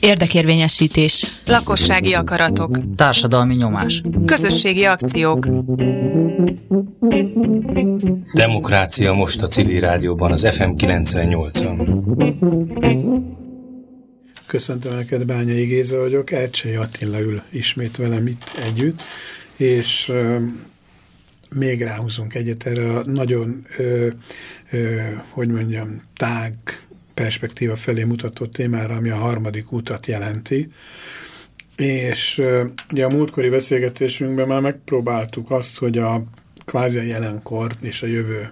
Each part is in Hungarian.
Érdekérvényesítés. Lakossági akaratok. Társadalmi nyomás. Közösségi akciók. Demokrácia most a civil rádióban, az FM 98-on. Köszöntöm neked, Bányai Géza vagyok, Ercsei Attila ül ismét velem itt együtt, és euh, még ráhúzunk egyet erre a nagyon, ö, ö, hogy mondjam, tág perspektíva felé mutató témára, ami a harmadik utat jelenti. És ugye a múltkori beszélgetésünkben már megpróbáltuk azt, hogy a kvázi a jelenkor és a jövőnek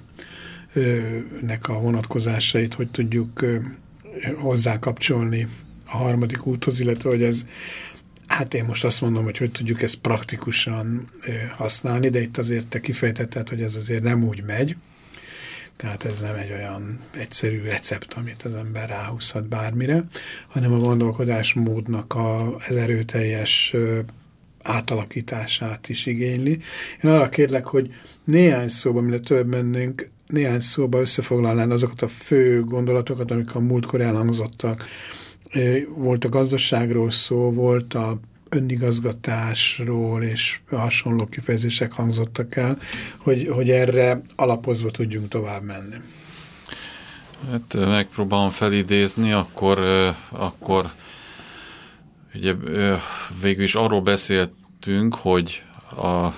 a vonatkozásait, hogy tudjuk hozzá kapcsolni a harmadik úthoz, illetve hogy ez, hát én most azt mondom, hogy hogy tudjuk ezt praktikusan használni, de itt azért te kifejtetted, hogy ez azért nem úgy megy, tehát ez nem egy olyan egyszerű recept, amit az ember ráhúzhat bármire, hanem a gondolkodásmódnak a, az erőteljes átalakítását is igényli. Én arra kérlek, hogy néhány szóban, mire több mennénk, néhány szóba összefoglalnán azokat a fő gondolatokat, amik a múltkor elhangzottak. Volt a gazdaságról szó, volt a önigazgatásról és hasonló kifejezések hangzottak el, hogy, hogy erre alapozva tudjunk tovább menni. Hát megpróbálom felidézni, akkor, akkor ugye végül is arról beszéltünk, hogy a,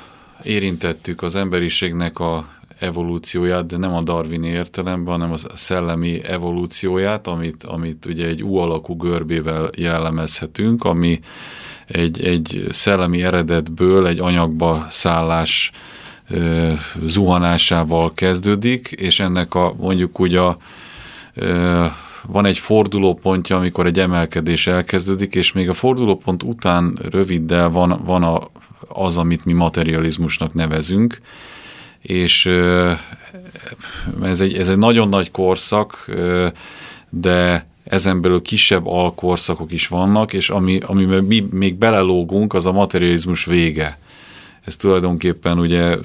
érintettük az emberiségnek a evolúcióját, de nem a darwini értelemben, hanem a szellemi evolúcióját, amit, amit ugye egy U alakú görbével jellemezhetünk, ami egy, egy szellemi eredetből egy anyagba szállás ö, zuhanásával kezdődik, és ennek a mondjuk úgy a ö, van egy fordulópontja, amikor egy emelkedés elkezdődik, és még a fordulópont után röviddel van, van a, az, amit mi materializmusnak nevezünk, és ez egy, ez egy nagyon nagy korszak, de ezen belül kisebb alkorszakok is vannak, és ami, amiben mi még belelógunk, az a materializmus vége. Ez tulajdonképpen ugye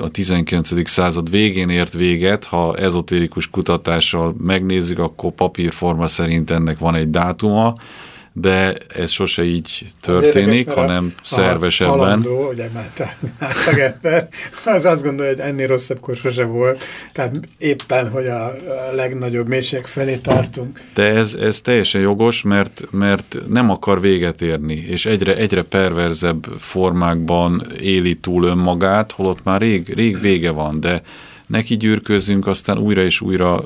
a 19. század végén ért véget, ha ezotérikus kutatással megnézzük, akkor papírforma szerint ennek van egy dátuma, de ez sose így történik, hanem szervesebben. Halandó, ugye már ember, az azt gondolja, hogy ennél rosszabb kor sose volt, tehát éppen, hogy a legnagyobb mélység felé tartunk. De ez, ez teljesen jogos, mert, mert nem akar véget érni, és egyre, egyre perverzebb formákban éli túl önmagát, holott már rég, rég vége van, de neki gyűrközünk, aztán újra és újra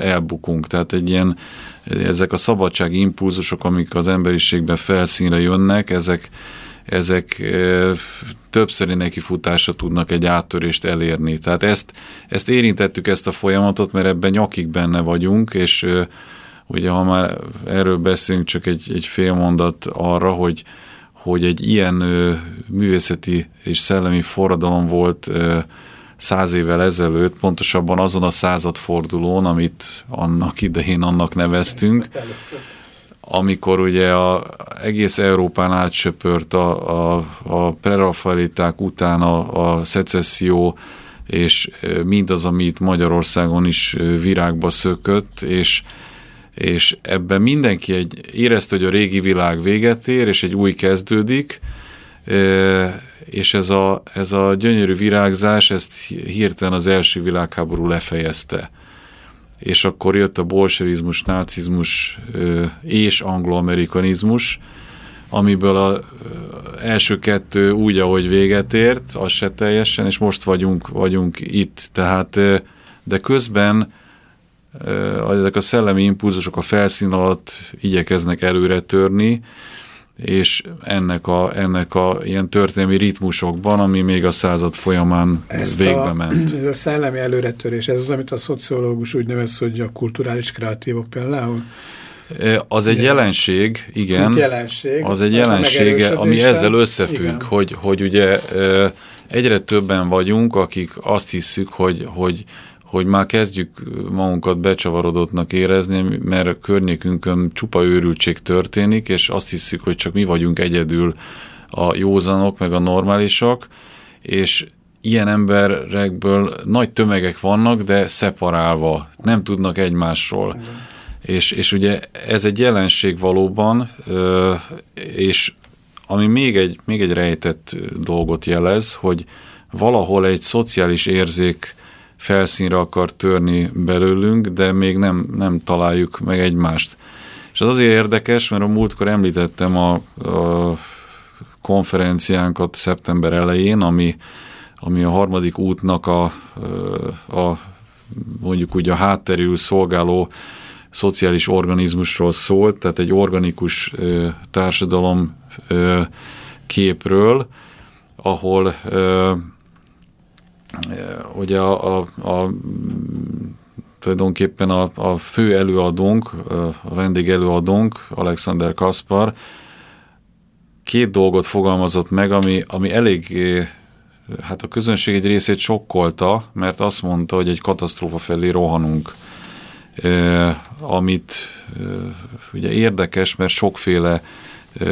elbukunk. Tehát egy ilyen, ezek a szabadsági impulzusok, amik az emberiségben felszínre jönnek, ezek, ezek többszöri nekifutása tudnak egy áttörést elérni. Tehát ezt, ezt érintettük, ezt a folyamatot, mert ebben nyakig benne vagyunk, és ugye ha már erről beszélünk, csak egy, egy fél mondat arra, hogy, hogy egy ilyen művészeti és szellemi forradalom volt száz évvel ezelőtt, pontosabban azon a századfordulón, amit annak idején annak neveztünk, amikor ugye a, egész Európán átsöpört a, a, a prerafaliták után a, a szecesszió, és mindaz, amit Magyarországon is virágba szökött, és, és ebben mindenki egy, érezte, hogy a régi világ véget ér, és egy új kezdődik, és ez a, ez a gyönyörű virágzás, ezt hirtelen az első világháború lefejezte. És akkor jött a bolsevizmus, nácizmus és angloamerikanizmus, amiből az első kettő úgy, ahogy véget ért, az se teljesen, és most vagyunk, vagyunk itt. Tehát, de közben ezek a szellemi impulzusok a felszín alatt igyekeznek előre törni, és ennek a, ennek a ilyen történelmi ritmusokban, ami még a század folyamán Ezt végbe a, ment. Ez a szellemi előretörés, ez az, amit a szociológus úgy nevez, hogy a kulturális kreatívok például? E, az egy jelenség, igen. jelenség? Az egy jelensége, ami ezzel összefügg, hogy, hogy ugye e, egyre többen vagyunk, akik azt hiszük, hogy, hogy hogy már kezdjük magunkat becsavarodottnak érezni, mert a környékünkön csupa őrültség történik, és azt hiszük, hogy csak mi vagyunk egyedül a józanok, meg a normálisak, és ilyen emberekből nagy tömegek vannak, de szeparálva, nem tudnak egymásról. És, és ugye ez egy jelenség valóban, és ami még egy, még egy rejtett dolgot jelez, hogy valahol egy szociális érzék felszínre akar törni belőlünk, de még nem, nem találjuk meg egymást. És az azért érdekes, mert a múltkor említettem a, a konferenciánkat szeptember elején, ami, ami a harmadik útnak a, a mondjuk úgy a hátterül szolgáló szociális organizmusról szólt, tehát egy organikus ö, társadalom ö, képről, ahol ö, ugye a, a, a tulajdonképpen a, a fő előadónk, a vendég előadónk, Alexander Kaspar, két dolgot fogalmazott meg, ami, ami elég hát a közönség egy részét sokkolta, mert azt mondta, hogy egy katasztrófa felé rohanunk. E, amit e, ugye érdekes, mert sokféle e,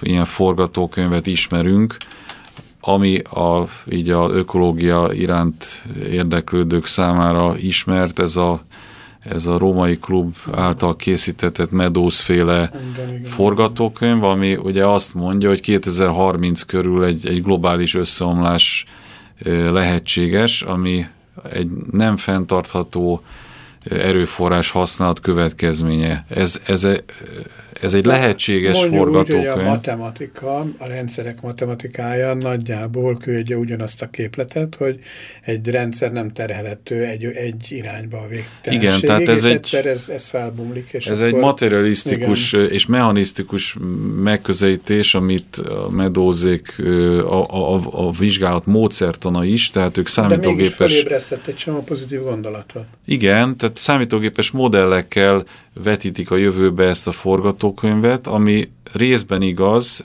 ilyen forgatókönyvet ismerünk, ami a, így a ökológia iránt érdeklődők számára ismert, ez a, ez a római klub által készítetett Meadows féle forgatókönyv, ami ugye azt mondja, hogy 2030 körül egy, egy globális összeomlás lehetséges, ami egy nem fenntartható erőforrás használat következménye. Ez, ez, ez egy lehetséges Mondjuk forgatókönyv. Úgy, hogy a matematika, a rendszerek matematikája nagyjából küldje ugyanazt a képletet, hogy egy rendszer nem terhelhető egy, egy irányba a végtelenség. Igen, tehát ez egy, ez, ez felbomlik. És ez akkor, egy materialisztikus igen. és mechanisztikus megközelítés, amit a medózék a, a, a, a vizsgálat módszertana is, tehát ők számítógépes... De mégis felébresztett egy csomó pozitív gondolatot. Igen, tehát számítógépes modellekkel vetítik a jövőbe ezt a forgatókönyvet, ami részben igaz,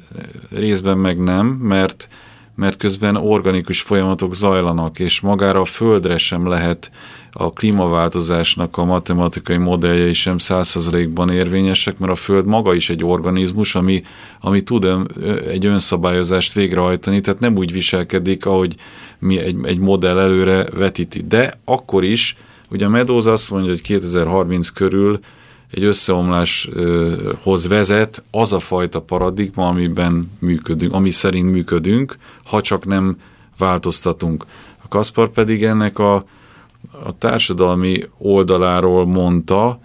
részben meg nem, mert, mert közben organikus folyamatok zajlanak, és magára a Földre sem lehet a klímaváltozásnak a matematikai modelljei sem százszerzalékban érvényesek, mert a Föld maga is egy organizmus, ami, ami tud egy önszabályozást végrehajtani, tehát nem úgy viselkedik, ahogy mi egy, egy modell előre vetíti. De akkor is, ugye a Meadows azt mondja, hogy 2030 körül egy összeomláshoz vezet az a fajta paradigma, amiben működünk, ami szerint működünk, ha csak nem változtatunk. A Kaspar pedig ennek a, a társadalmi oldaláról mondta,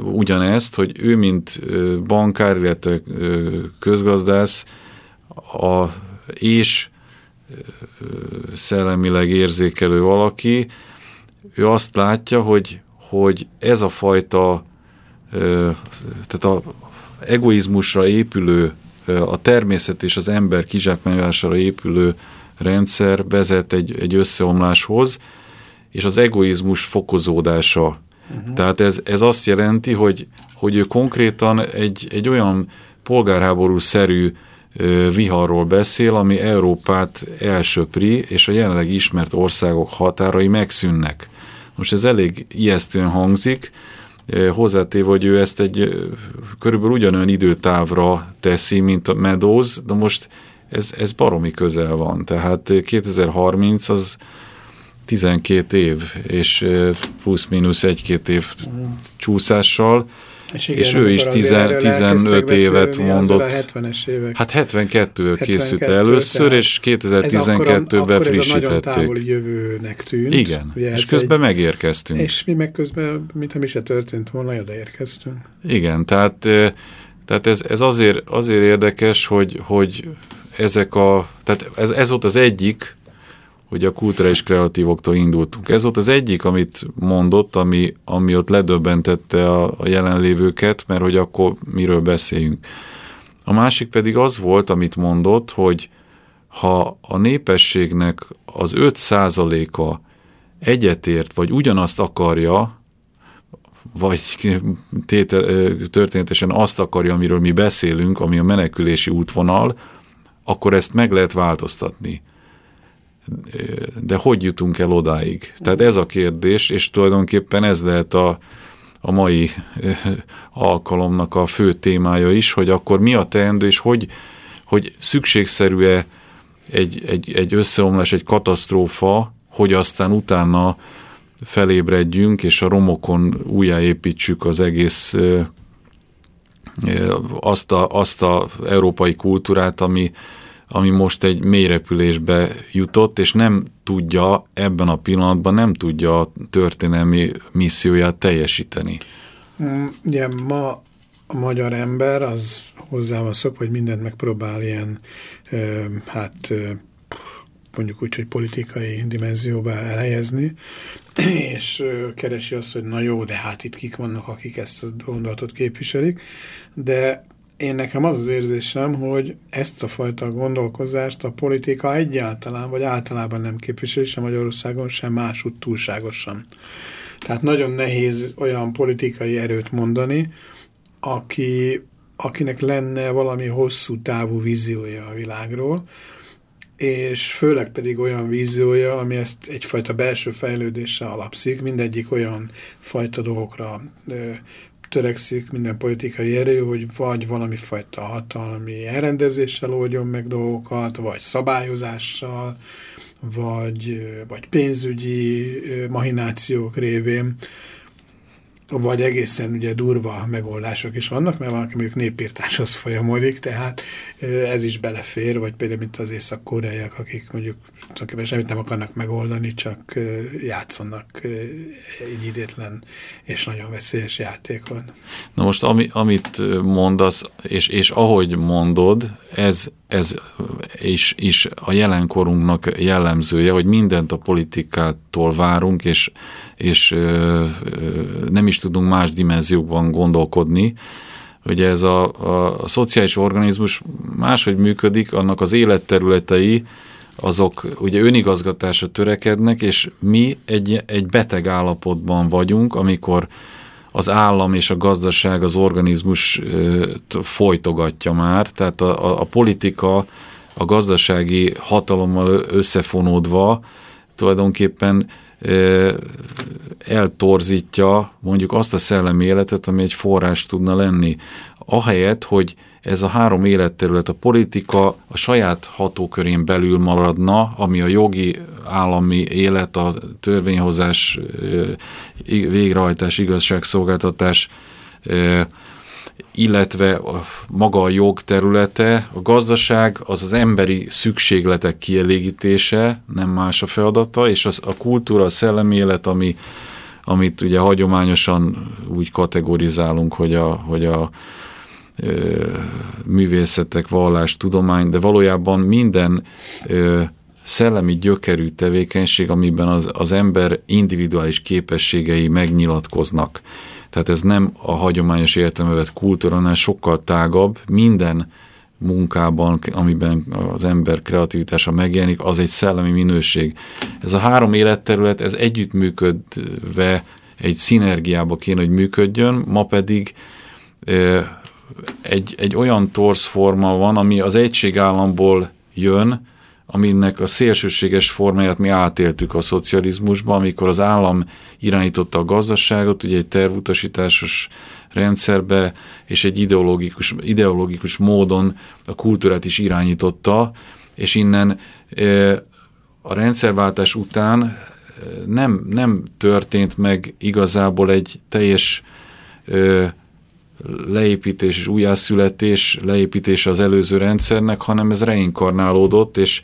ugyanezt, hogy ő, mint bankár, illetve közgazdász, a, és szellemileg érzékelő valaki, ő azt látja, hogy, hogy ez a fajta tehát a egoizmusra épülő, a természet és az ember kizsákmányolására épülő rendszer vezet egy, egy összeomláshoz, és az egoizmus fokozódása. Uh-huh. Tehát ez, ez azt jelenti, hogy, hogy ő konkrétan egy, egy olyan polgárháború-szerű viharról beszél, ami Európát elsöpri, és a jelenleg ismert országok határai megszűnnek. Most ez elég ijesztően hangzik, hozzátéve, hogy ő ezt egy körülbelül ugyanolyan időtávra teszi, mint a Meadows, de most ez, ez baromi közel van. Tehát 2030 az 12 év, és plusz-minusz egy-két év csúszással, és, igen, és ő is 10, 15 évet mondott. 70-es évek. Hát 72 készült először, és 2012-ben frissítették. Ez a távoli jövőnek tűnt. Igen, Ugye és közben egy, megérkeztünk. És mi meg közben, mintha mi se történt volna, odaérkeztünk. Igen, tehát, tehát ez, ez azért, azért érdekes, hogy, hogy ezek a, tehát ez, ez volt az egyik, hogy a kulturális kreatívoktól indultunk. Ez volt az egyik, amit mondott, ami, ami ott ledöbbentette a, a jelenlévőket, mert hogy akkor miről beszéljünk. A másik pedig az volt, amit mondott, hogy ha a népességnek az 5%-a egyetért, vagy ugyanazt akarja, vagy téte, történetesen azt akarja, amiről mi beszélünk, ami a menekülési útvonal, akkor ezt meg lehet változtatni de hogy jutunk el odáig? Tehát ez a kérdés, és tulajdonképpen ez lehet a, a mai alkalomnak a fő témája is, hogy akkor mi a teendő, és hogy, hogy szükségszerű-e egy, egy, egy összeomlás, egy katasztrófa, hogy aztán utána felébredjünk, és a romokon újjáépítsük az egész azt a, azt a európai kultúrát, ami, ami most egy mélyrepülésbe jutott, és nem tudja ebben a pillanatban, nem tudja a történelmi misszióját teljesíteni. Mm, ugye ma a magyar ember az hozzá van szok, hogy mindent megpróbál ilyen, hát mondjuk úgy, hogy politikai dimenzióba elhelyezni, és keresi azt, hogy na jó, de hát itt kik vannak, akik ezt a gondolatot képviselik, de én nekem az az érzésem, hogy ezt a fajta gondolkozást a politika egyáltalán, vagy általában nem képviseli, sem Magyarországon, sem másút túlságosan. Tehát nagyon nehéz olyan politikai erőt mondani, aki, akinek lenne valami hosszú távú víziója a világról, és főleg pedig olyan víziója, ami ezt egyfajta belső fejlődéssel alapszik, mindegyik olyan fajta dolgokra törekszik minden politikai erő, hogy vagy valami fajta hatalmi elrendezéssel oldjon meg dolgokat, vagy szabályozással, vagy, vagy pénzügyi mahinációk révén vagy egészen ugye durva megoldások is vannak, mert valaki mondjuk népírtáshoz folyamodik, tehát ez is belefér, vagy például mint az észak-koreaiak, akik mondjuk tulajdonképpen semmit nem akarnak megoldani, csak játszanak egy idétlen és nagyon veszélyes játékon. Na most ami, amit mondasz, és, és ahogy mondod, ez, ez is, is a jelenkorunknak jellemzője, hogy mindent a politikától várunk, és és nem is tudunk más dimenziókban gondolkodni. Ugye ez a, a, a szociális organizmus máshogy működik, annak az életterületei, azok ugye önigazgatásra törekednek, és mi egy, egy beteg állapotban vagyunk, amikor az állam és a gazdaság az organizmus folytogatja már, tehát a, a, a politika a gazdasági hatalommal összefonódva tulajdonképpen eltorzítja mondjuk azt a szellemi életet, ami egy forrás tudna lenni. Ahelyett, hogy ez a három életterület, a politika a saját hatókörén belül maradna, ami a jogi állami élet, a törvényhozás, végrehajtás, igazságszolgáltatás, illetve maga a jog területe, a gazdaság az az emberi szükségletek kielégítése, nem más a feladata, és az, a kultúra, a szellemi élet, ami, amit ugye hagyományosan úgy kategorizálunk, hogy a, hogy a művészetek, vallás, tudomány, de valójában minden szellemi gyökerű tevékenység, amiben az, az ember individuális képességei megnyilatkoznak. Tehát ez nem a hagyományos értelembe vett kultúra, hanem sokkal tágabb. Minden munkában, amiben az ember kreativitása megjelenik, az egy szellemi minőség. Ez a három életterület, ez együttműködve egy szinergiába kéne, hogy működjön, ma pedig egy, egy olyan torz forma van, ami az egységállamból jön, aminek a szélsőséges formáját mi átéltük a szocializmusban, amikor az állam irányította a gazdaságot, ugye egy tervutasításos rendszerbe, és egy ideológikus, ideológikus módon a kultúrát is irányította, és innen e, a rendszerváltás után e, nem, nem történt meg igazából egy teljes e, leépítés és újjászületés, leépítés az előző rendszernek, hanem ez reinkarnálódott, és,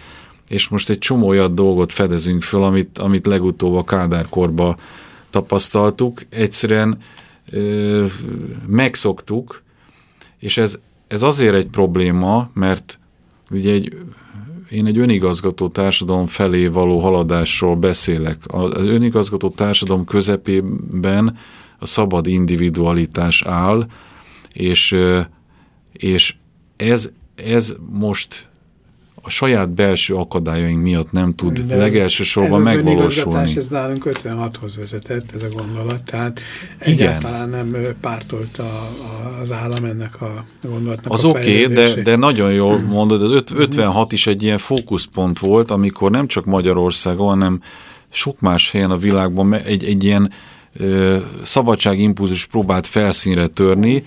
és most egy csomó olyan dolgot fedezünk föl, amit, amit legutóbb a kádárkorba tapasztaltuk. Egyszerűen ö, megszoktuk, és ez, ez azért egy probléma, mert ugye egy, én egy önigazgató társadalom felé való haladásról beszélek. Az önigazgató társadalom közepében a szabad individualitás áll, és, és ez, ez most a saját belső akadályaink miatt nem tud ez, legelsősorban ez megvalósulni. Ez nálunk 56-hoz vezetett, ez a gondolat, tehát Igen. egyáltalán nem pártolta az állam ennek a gondolatnak Az oké, okay, de, de nagyon jól mondod, az 56 is egy ilyen fókuszpont volt, amikor nem csak Magyarországon, hanem sok más helyen a világban egy, egy ilyen szabadságimpulzus próbált felszínre törni.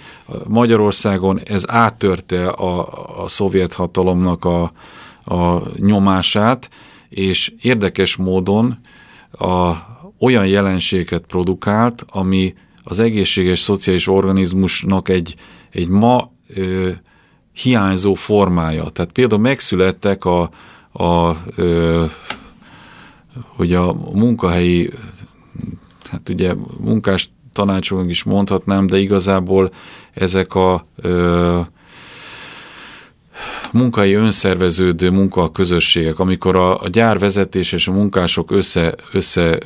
Magyarországon ez áttörte a, a szovjet hatalomnak a, a nyomását, és érdekes módon a, olyan jelenséget produkált, ami az egészséges szociális organizmusnak egy, egy ma ö, hiányzó formája. Tehát például megszülettek a, a ö, hogy a munkahelyi, hát ugye munkás tanácsoknak is mondhatnám, de igazából ezek a ö, munkai önszerveződő munkaközösségek, amikor a, a gyárvezetés és a munkások össze, össze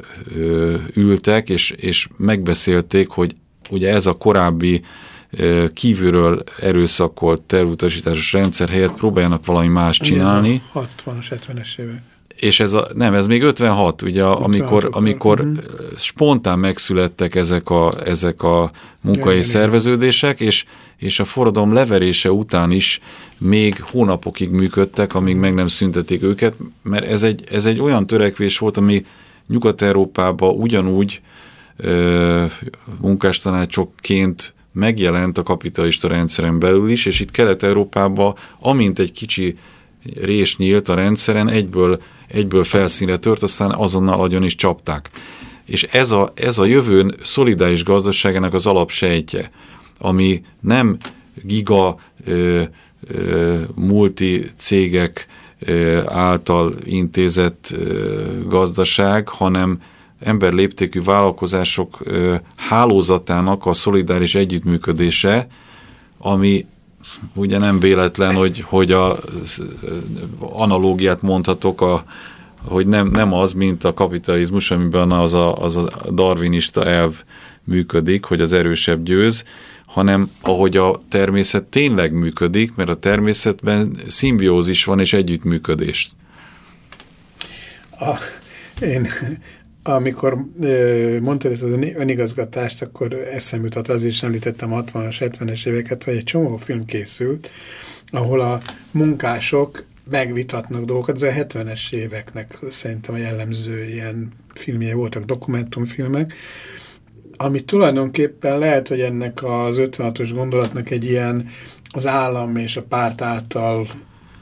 ültek, és, és megbeszélték, hogy ugye ez a korábbi ö, kívülről erőszakolt tervutasításos rendszer helyett próbáljanak valami más csinálni. 60-as, 70-es évek és ez a, nem, ez még 56, ugye, 56 amikor, amikor uh-huh. spontán megszülettek ezek a, ezek a munkai ja, szerveződések, és, és a forradalom leverése után is még hónapokig működtek, amíg meg nem szüntetik őket, mert ez egy, ez egy olyan törekvés volt, ami Nyugat-Európában ugyanúgy ö, munkástanácsokként megjelent a kapitalista rendszeren belül is, és itt Kelet-Európában, amint egy kicsi rés nyílt a rendszeren, egyből, egyből felszínre tört, aztán azonnal agyon is csapták. És ez a, ez a jövőn szolidáris gazdaságának az alapsejtje, ami nem giga ö, ö, multi cégek ö, által intézett ö, gazdaság, hanem emberléptékű vállalkozások ö, hálózatának a szolidáris együttműködése, ami ugye nem véletlen, hogy, hogy a analógiát mondhatok, a, hogy nem, nem az, mint a kapitalizmus, amiben az a, az a darwinista elv működik, hogy az erősebb győz, hanem ahogy a természet tényleg működik, mert a természetben szimbiózis van és együttműködés. A, én amikor mondtad ezt az önigazgatást, akkor eszem jutott, az is említettem 60-as, 70-es éveket, hogy egy csomó film készült, ahol a munkások megvitatnak dolgokat, ez a 70-es éveknek szerintem a jellemző ilyen filmje voltak, dokumentumfilmek, ami tulajdonképpen lehet, hogy ennek az 56-os gondolatnak egy ilyen az állam és a párt által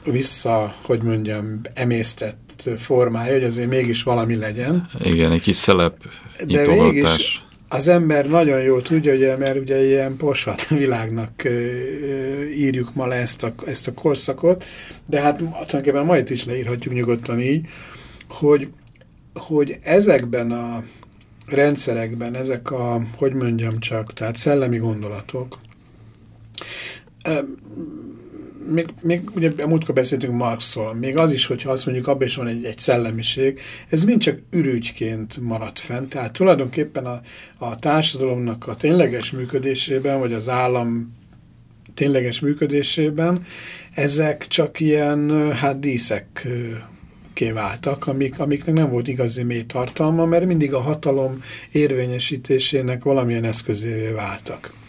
vissza, hogy mondjam, emésztett formája, hogy azért mégis valami legyen. Igen, egy kis szelep De mégis az ember nagyon jól tudja, ugye, mert ugye ilyen posat világnak írjuk ma le ezt a, ezt a korszakot, de hát tulajdonképpen majd is leírhatjuk nyugodtan így, hogy, hogy ezekben a rendszerekben, ezek a, hogy mondjam csak, tehát szellemi gondolatok, még, még ugye múltkor beszéltünk Marxról, még az is, hogyha azt mondjuk, abban is van egy, egy szellemiség, ez mind csak ürügyként maradt fent. Tehát tulajdonképpen a, a társadalomnak a tényleges működésében, vagy az állam tényleges működésében ezek csak ilyen hát díszek kiváltak, amik, amiknek nem volt igazi mély tartalma, mert mindig a hatalom érvényesítésének valamilyen eszközévé váltak.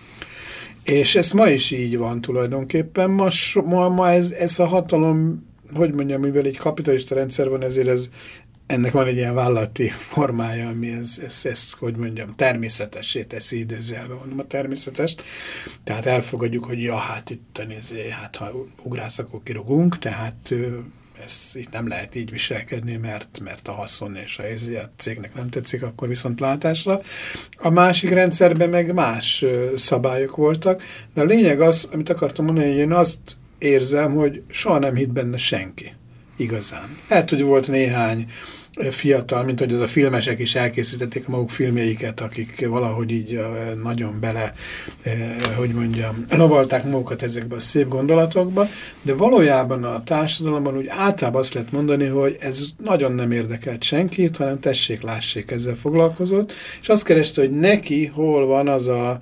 És ez ma is így van tulajdonképpen. Ma, ma, ma ez, ez a hatalom, hogy mondjam, mivel egy kapitalista rendszer van, ezért ez, ennek van egy ilyen vállalati formája, ami ez, ez, ez hogy mondjam, természetessé teszi időzelve, mondom a természetes. Tehát elfogadjuk, hogy ja, hát itt nézé, hát ha ugrász, akkor kirogunk, tehát ez itt nem lehet így viselkedni, mert, mert a haszon és a, a cégnek nem tetszik, akkor viszont látásra. A másik rendszerben meg más szabályok voltak, de a lényeg az, amit akartam mondani, hogy én azt érzem, hogy soha nem hitt benne senki igazán. Lehet, hogy volt néhány fiatal, mint hogy az a filmesek is elkészítették a maguk filmjeiket, akik valahogy így nagyon bele, hogy mondjam, lavalták magukat ezekbe a szép gondolatokba, de valójában a társadalomban úgy általában azt lehet mondani, hogy ez nagyon nem érdekelt senkit, hanem tessék, lássék, ezzel foglalkozott, és azt kereste, hogy neki hol van az a,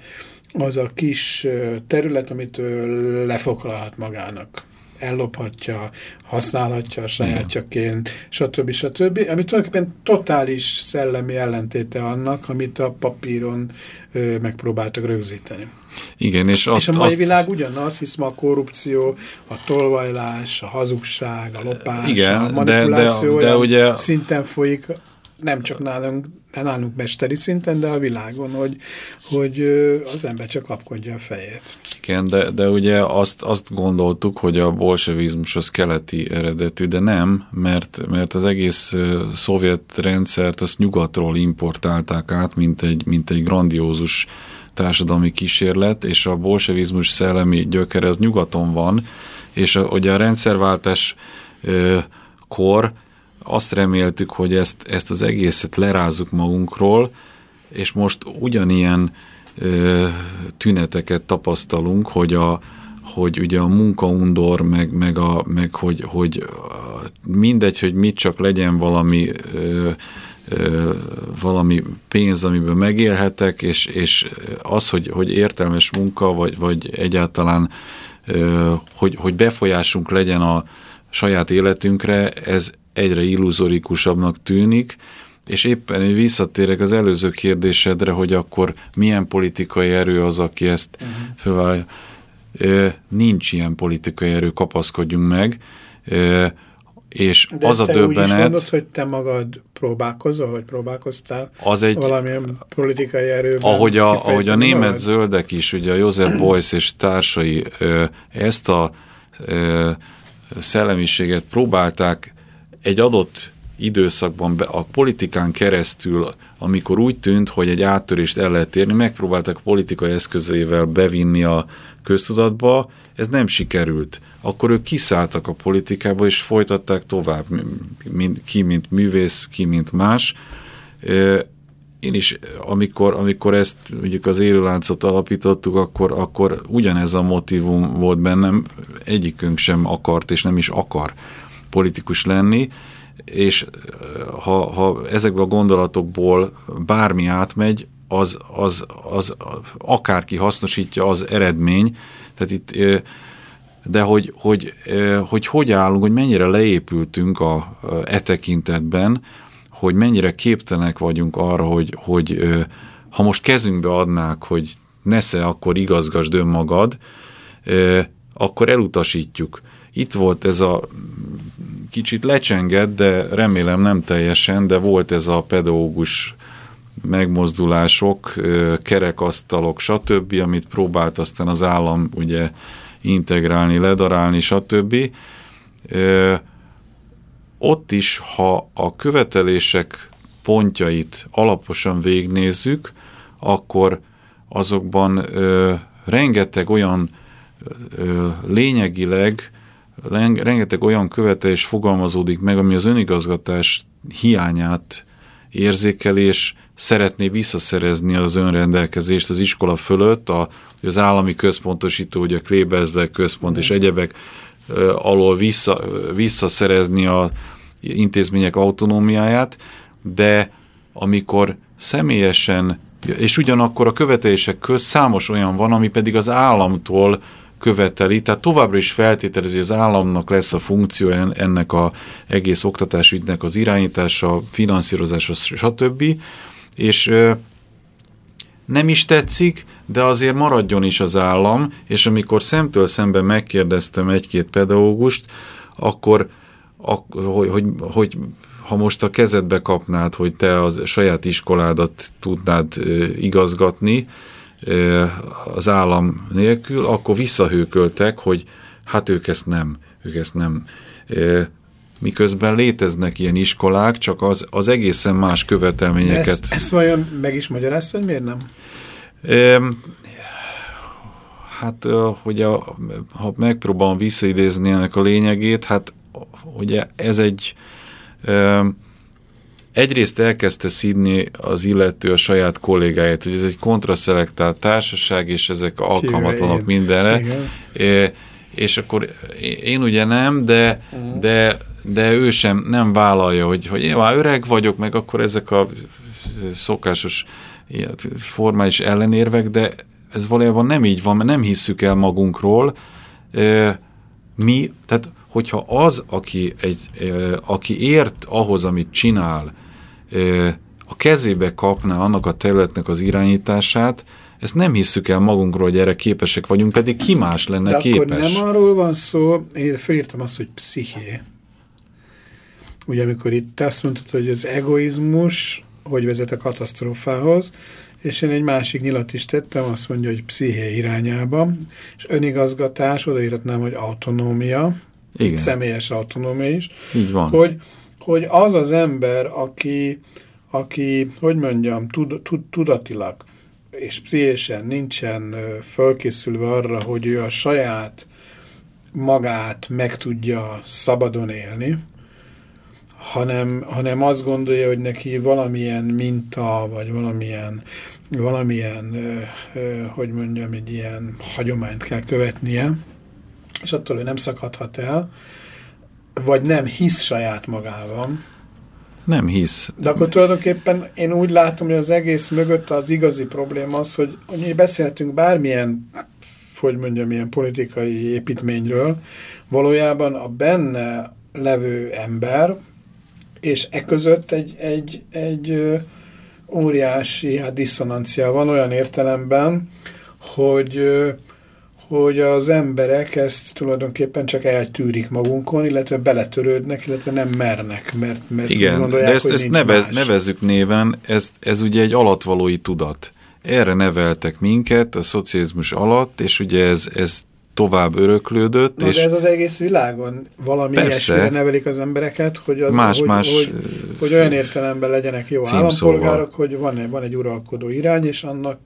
az a kis terület, amit ő lefoglalhat magának ellophatja, használhatja a sajátjaként, stb. stb. Ami tulajdonképpen totális szellemi ellentéte annak, amit a papíron ö, megpróbáltak rögzíteni. Igen, és, azt, és a mai azt... világ ugyanaz, hisz ma a korrupció, a tolvajlás, a hazugság, a lopás, Igen, a manipuláció de, de, de ugye... szinten folyik, nem csak nálunk, nálunk mesteri szinten, de a világon, hogy, hogy az ember csak kapkodja a fejét. Igen, de, de ugye azt, azt gondoltuk, hogy a bolsevizmus az keleti eredetű, de nem, mert, mert az egész szovjet rendszert azt nyugatról importálták át, mint egy, mint egy grandiózus társadalmi kísérlet, és a bolsevizmus szellemi gyökere az nyugaton van, és a, ugye a rendszerváltás ö, kor azt reméltük, hogy ezt, ezt az egészet lerázzuk magunkról, és most ugyanilyen ö, tüneteket tapasztalunk, hogy a, hogy ugye a munkaundor, meg, meg, a, meg hogy, hogy mindegy, hogy mit csak legyen valami ö, ö, valami pénz, amiből megélhetek, és, és az, hogy, hogy értelmes munka, vagy, vagy egyáltalán ö, hogy, hogy befolyásunk legyen a saját életünkre, ez egyre illuzorikusabbnak tűnik, és éppen én visszatérek az előző kérdésedre, hogy akkor milyen politikai erő az, aki ezt uh-huh. fölvállalja. Nincs ilyen politikai erő, kapaszkodjunk meg. És De az a döbbenet... úgy mondod, hogy te magad próbálkozol, vagy próbálkoztál az egy, valamilyen politikai erőben? Ahogy a, ahogy a német magad? zöldek is, ugye a Joseph Beuys és társai ezt a szellemiséget próbálták egy adott időszakban a politikán keresztül, amikor úgy tűnt, hogy egy áttörést el lehet érni, megpróbáltak politikai eszközével bevinni a köztudatba, ez nem sikerült. Akkor ők kiszálltak a politikába, és folytatták tovább, ki, mint művész, ki, mint más. Én is, amikor, amikor ezt mondjuk az élőláncot alapítottuk, akkor, akkor ugyanez a motivum volt bennem, egyikünk sem akart, és nem is akar politikus lenni, és ha, ha ezekből a gondolatokból bármi átmegy, az, az, az akárki hasznosítja, az eredmény. Tehát itt, de hogy hogy, hogy hogy állunk, hogy mennyire leépültünk a, e tekintetben, hogy mennyire képtelenek vagyunk arra, hogy, hogy ha most kezünkbe adnák, hogy nesze, akkor igazgasd önmagad, akkor elutasítjuk. Itt volt ez a kicsit lecsengett, de remélem nem teljesen, de volt ez a pedagógus megmozdulások, kerekasztalok, stb., amit próbált aztán az állam ugye integrálni, ledarálni, stb. Ott is, ha a követelések pontjait alaposan végnézzük, akkor azokban rengeteg olyan lényegileg rengeteg olyan követelés fogalmazódik meg, ami az önigazgatás hiányát érzékelés szeretné visszaszerezni az önrendelkezést az iskola fölött, a, az állami központosító, ugye a Klebersberg központ és egyebek alól vissza, visszaszerezni a intézmények autonómiáját, de amikor személyesen, és ugyanakkor a követelések köz számos olyan van, ami pedig az államtól követeli, tehát továbbra is feltételezi, hogy az államnak lesz a funkció ennek a egész oktatásügynek az irányítása, finanszírozása, stb. És nem is tetszik, de azért maradjon is az állam, és amikor szemtől szemben megkérdeztem egy-két pedagógust, akkor hogy, hogy, hogy ha most a kezedbe kapnád, hogy te az saját iskoládat tudnád igazgatni, az állam nélkül, akkor visszahőköltek, hogy hát ők ezt nem, ők ezt nem. Miközben léteznek ilyen iskolák, csak az, az egészen más követelményeket. ezt, ezt vajon meg is magyarázta, hogy miért nem? Hát, hogy a, ha megpróbálom visszaidézni ennek a lényegét, hát ugye ez egy egyrészt elkezdte szídni az illető a saját kollégáját, hogy ez egy kontraszelektált társaság, és ezek alkalmatlanok mindenre. É, és akkor én ugye nem, de, de, de ő sem nem vállalja, hogy, hogy én már öreg vagyok, meg akkor ezek a szokásos formális ellenérvek, de ez valójában nem így van, mert nem hisszük el magunkról. Mi, tehát hogyha az, aki, egy, aki ért ahhoz, amit csinál, a kezébe kapná annak a területnek az irányítását, ezt nem hisszük el magunkról, hogy erre képesek vagyunk, pedig ki más lenne De képes. akkor nem arról van szó, én felírtam azt, hogy psziché. Ugye amikor itt azt mondtad, hogy az egoizmus, hogy vezet a katasztrófához, és én egy másik nyilat is tettem, azt mondja, hogy psziché irányába, és önigazgatás, odaíratnám, hogy autonómia, Igen. itt személyes autonómia is, Így van. Hogy, hogy az az ember, aki, aki hogy mondjam, tud, tud, tudatilag és pszichésen nincsen fölkészülve arra, hogy ő a saját magát meg tudja szabadon élni, hanem, hanem azt gondolja, hogy neki valamilyen minta, vagy valamilyen, valamilyen hogy mondjam, egy ilyen hagyományt kell követnie, és attól ő nem szakadhat el, vagy nem hisz saját magában. Nem hisz. De akkor tulajdonképpen én úgy látom, hogy az egész mögött az igazi probléma az, hogy, hogy beszéltünk bármilyen, hogy mondjam, ilyen politikai építményről, valójában a benne levő ember, és e között egy, egy, egy óriási hát diszonancia van olyan értelemben, hogy hogy az emberek ezt tulajdonképpen csak eltűrik magunkon, illetve beletörődnek, illetve nem mernek, mert, mert Igen, gondolják, de ezt, hogy ezt nevez, nevezzük néven, ez, ez ugye egy alatvalói tudat. Erre neveltek minket a szocializmus alatt, és ugye ez, ez tovább öröklődött. Na, és de ez az egész világon valami ilyesmire nevelik az embereket, hogy, az, más, hogy, más hogy, hogy olyan értelemben legyenek jó állampolgárok, hogy van, van egy uralkodó irány, és annak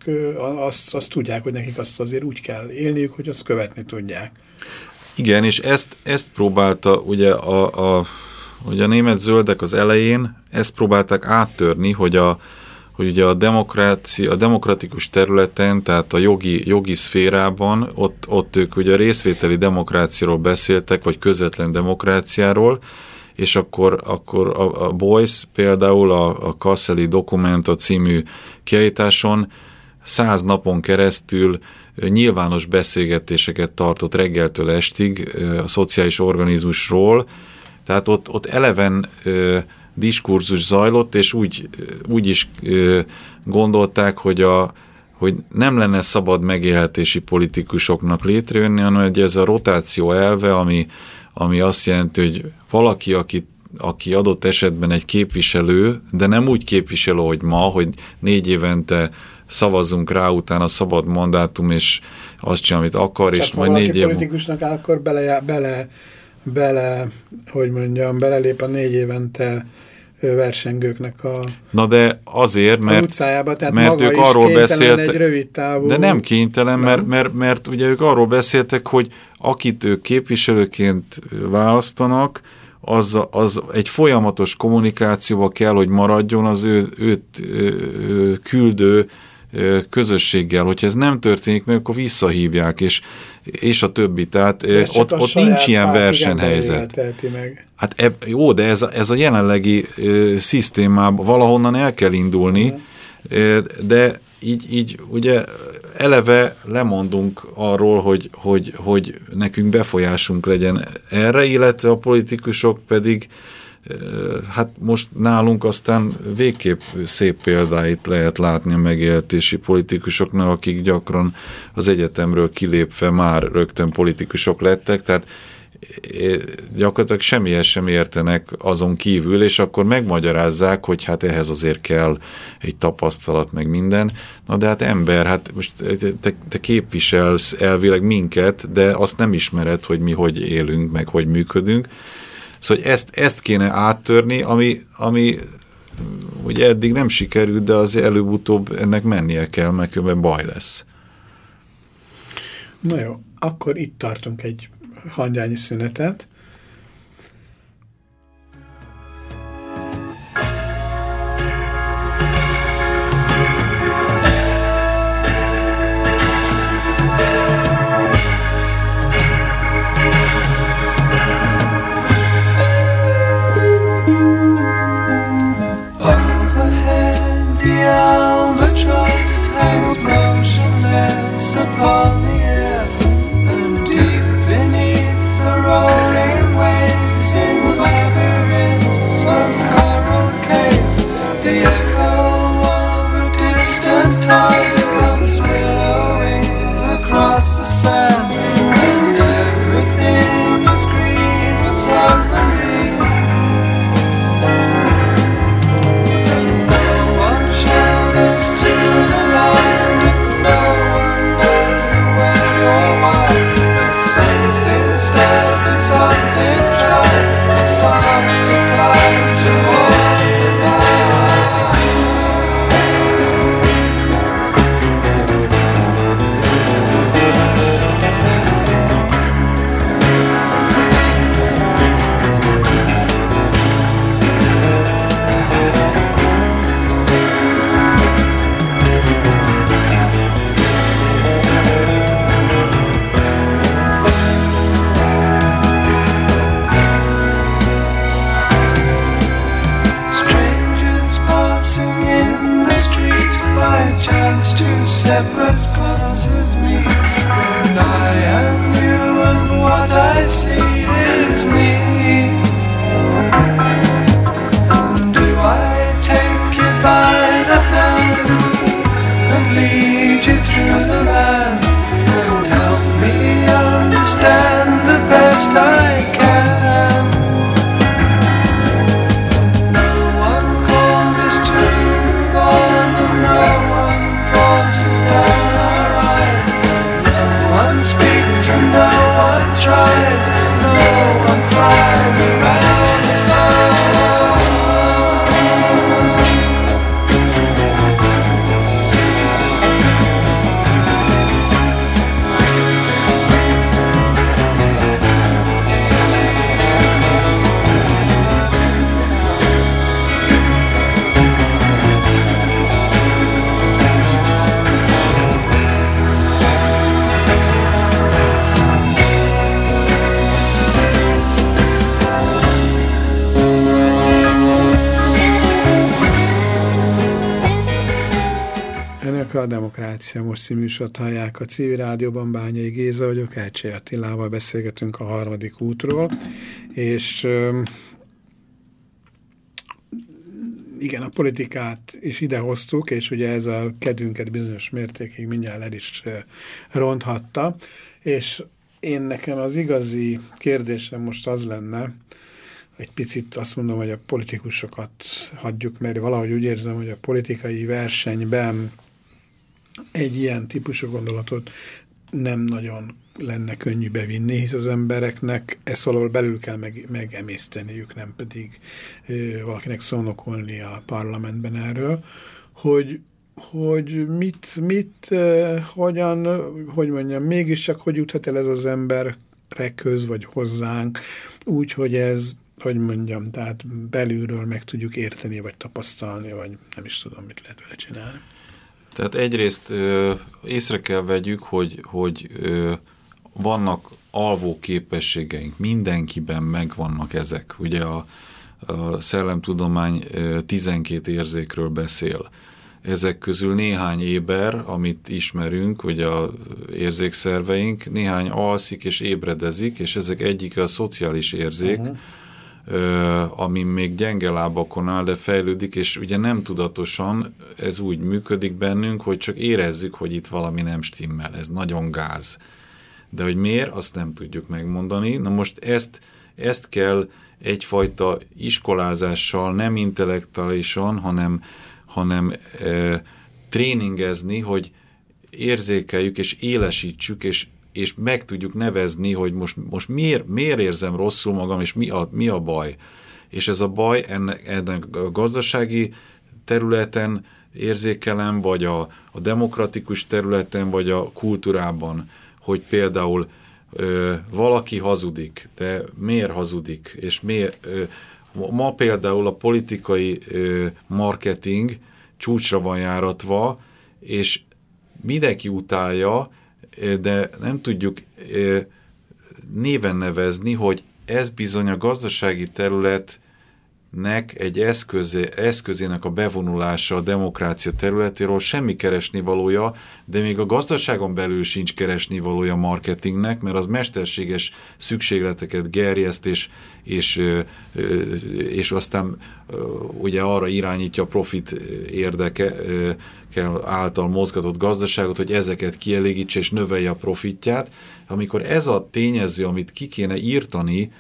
azt, azt tudják, hogy nekik azt azért úgy kell élniük, hogy azt követni tudják. Igen, és ezt, ezt próbálta ugye a, a, ugye a német zöldek az elején, ezt próbálták áttörni, hogy a, hogy ugye a, demokrácia, a demokratikus területen, tehát a jogi, jogi szférában, ott, ott ők ugye a részvételi demokráciáról beszéltek, vagy közvetlen demokráciáról, és akkor, akkor a, a Boyce például a, a Kasseli Dokumenta című kiállításon száz napon keresztül nyilvános beszélgetéseket tartott reggeltől estig a szociális organizmusról, tehát ott, ott eleven diskurzus zajlott, és úgy, úgy is gondolták, hogy, a, hogy nem lenne szabad megélhetési politikusoknak létrejönni, hanem hogy ez a rotáció elve, ami, ami azt jelenti, hogy valaki, aki, aki adott esetben egy képviselő, de nem úgy képviselő, hogy ma, hogy négy évente szavazunk rá, utána szabad mandátum, és azt csinál, amit akar, Csak és majd négy év... politikusnak akkor bele, bele bele, hogy mondjam, belelép a négy évente versengőknek a Na de azért, mert, utcájába, tehát mert ők arról beszéltek, egy rövid távú, de nem kénytelen, nem? Mert, mert, mert ugye ők arról beszéltek, hogy akit ők képviselőként választanak, az, az egy folyamatos kommunikációba kell, hogy maradjon az ő, őt ő, küldő közösséggel. Hogyha ez nem történik meg, akkor visszahívják, és, és a többi. Tehát ott, ott nincs ilyen versenyhelyzet. Meg. Hát eb, jó, de ez a, ez a jelenlegi ö, szisztémában valahonnan el kell indulni, mm. de így, így ugye eleve lemondunk arról, hogy, hogy, hogy nekünk befolyásunk legyen erre, illetve a politikusok pedig Hát most nálunk aztán végképp szép példáit lehet látni a megélhetési politikusoknak, akik gyakran az egyetemről kilépve már rögtön politikusok lettek, tehát gyakorlatilag semmihez sem értenek azon kívül, és akkor megmagyarázzák, hogy hát ehhez azért kell egy tapasztalat, meg minden. Na de hát ember, hát most te, te képviselsz elvileg minket, de azt nem ismered, hogy mi hogy élünk, meg hogy működünk, Szóval ezt, ezt kéne áttörni, ami, ami ugye eddig nem sikerült, de azért előbb-utóbb ennek mennie kell, mert különben baj lesz. Na jó, akkor itt tartunk egy hangyányi szünetet, Demokrácia Most színműsort hallják. A civil rádióban, Bányai Géza vagyok, Elcsé Attilával beszélgetünk a harmadik útról, és igen, a politikát is idehoztuk, és ugye ez a kedvünket bizonyos mértékig mindjárt el is ronthatta, és én nekem az igazi kérdésem most az lenne, egy picit azt mondom, hogy a politikusokat hagyjuk, mert valahogy úgy érzem, hogy a politikai versenyben egy ilyen típusú gondolatot nem nagyon lenne könnyű bevinni, hisz az embereknek ezt valahol belül kell meg, megemészteniük, nem pedig ö, valakinek szónokolni a parlamentben erről, hogy, hogy mit, mit ö, hogyan, hogy mondjam, mégiscsak hogy juthat el ez az emberekhez, vagy hozzánk, úgy, hogy ez hogy mondjam, tehát belülről meg tudjuk érteni, vagy tapasztalni, vagy nem is tudom, mit lehet vele csinálni. Tehát egyrészt észre kell vegyük, hogy, hogy vannak alvó képességeink, mindenkiben megvannak ezek. Ugye a, a szellemtudomány 12 érzékről beszél. Ezek közül néhány éber, amit ismerünk, ugye a érzékszerveink, néhány alszik és ébredezik, és ezek egyik a szociális érzék, uh -huh ami még gyenge lábakon áll, de fejlődik, és ugye nem tudatosan ez úgy működik bennünk, hogy csak érezzük, hogy itt valami nem stimmel, ez nagyon gáz. De hogy miért, azt nem tudjuk megmondani. Na most ezt, ezt kell egyfajta iskolázással, nem intellektuálisan, hanem, hanem e, tréningezni, hogy érzékeljük és élesítsük, és és meg tudjuk nevezni, hogy most, most miért, miért érzem rosszul magam, és mi a, mi a baj. És ez a baj ennek, ennek a gazdasági területen érzékelem, vagy a, a demokratikus területen, vagy a kultúrában, hogy például ö, valaki hazudik, de miért hazudik, és miért... Ö, ma például a politikai marketing csúcsra van járatva, és mindenki utálja, de nem tudjuk néven nevezni, hogy ez bizony a gazdasági terület nek egy eszközé, eszközének a bevonulása a demokrácia területéről semmi keresni valója, de még a gazdaságon belül sincs keresni valója marketingnek, mert az mesterséges szükségleteket gerjeszt, és, és, és aztán ugye arra irányítja a profit érdeke által mozgatott gazdaságot, hogy ezeket kielégítse és növelje a profitját. Amikor ez a tényező, amit ki kéne írtani,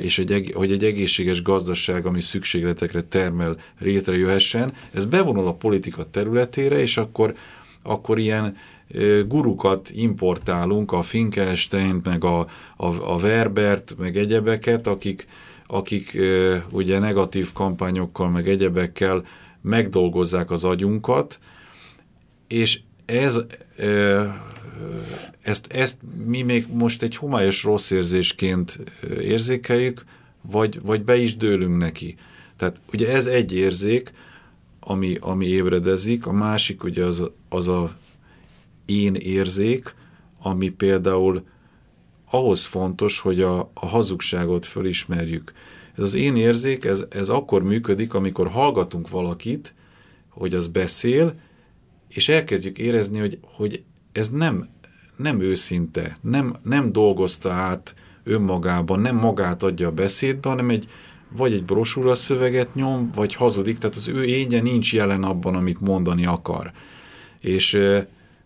és egy, hogy egy egészséges gazdaság, ami szükségletekre termel, létrejöhessen, ez bevonul a politika területére, és akkor, akkor ilyen gurukat importálunk, a Finkelstein, meg a, a, a Werbert, meg egyebeket, akik, akik ugye negatív kampányokkal, meg egyebekkel megdolgozzák az agyunkat, és ez ezt, ezt mi még most egy homályos rossz érzésként érzékeljük, vagy, vagy be is dőlünk neki. Tehát ugye ez egy érzék, ami, ami ébredezik, a másik ugye az az a én érzék, ami például ahhoz fontos, hogy a, a hazugságot fölismerjük. Ez az én érzék, ez, ez akkor működik, amikor hallgatunk valakit, hogy az beszél, és elkezdjük érezni, hogy, hogy ez nem, nem őszinte, nem, nem dolgozta át önmagában, nem magát adja a beszédbe, hanem egy, vagy egy brosúra szöveget nyom, vagy hazudik, tehát az ő énje nincs jelen abban, amit mondani akar. És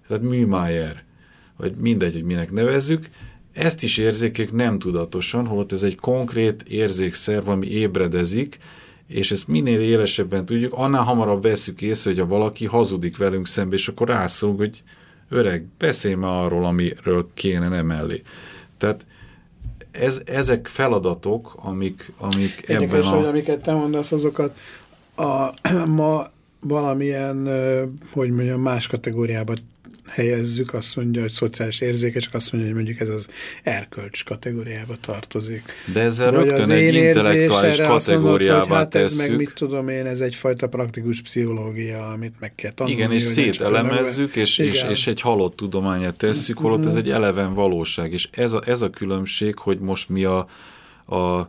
tehát Műmájer, vagy mindegy, hogy minek nevezzük, ezt is érzékek nem tudatosan, holott ez egy konkrét érzékszerv, ami ébredezik, és ezt minél élesebben tudjuk, annál hamarabb veszük észre, hogy a valaki hazudik velünk szembe, és akkor rászólunk, hogy öreg, beszélj már arról, amiről kéne nem mellé. Tehát ez, ezek feladatok, amik, amik Érdekes, ebben a... hogy amiket te mondasz, azokat a, ma valamilyen, hogy mondjam, más kategóriába helyezzük, azt mondja, hogy szociális érzékesek, azt mondja, hogy mondjuk ez az erkölcs kategóriába tartozik. De ezzel Vagy rögtön egy intellektuális kategóriába hát tesszük. Ez meg mit tudom én, ez egyfajta praktikus pszichológia, amit meg kell tanulni. Igen, és szételemezzük, és, és, és egy halott tudományát tesszük, holott mm -hmm. ez egy eleven valóság, és ez a, ez a különbség, hogy most mi a, a